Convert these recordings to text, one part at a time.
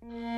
When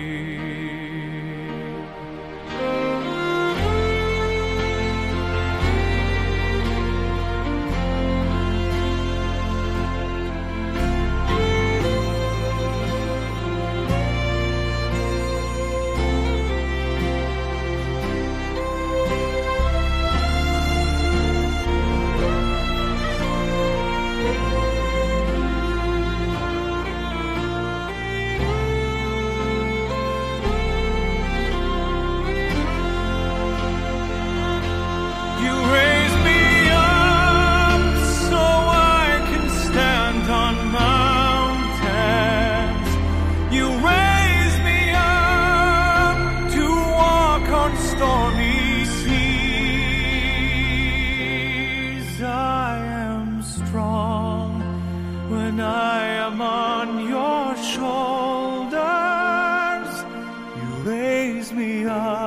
Am on your shoulders. You raise me up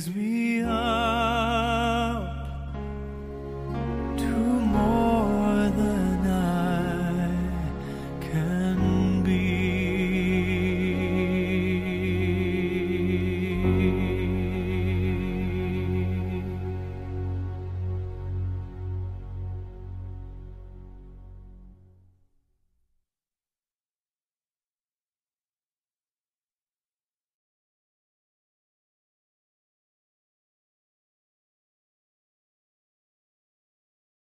Please. we